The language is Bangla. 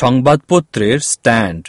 সংবাদপত্রের স্ট্যান্ড।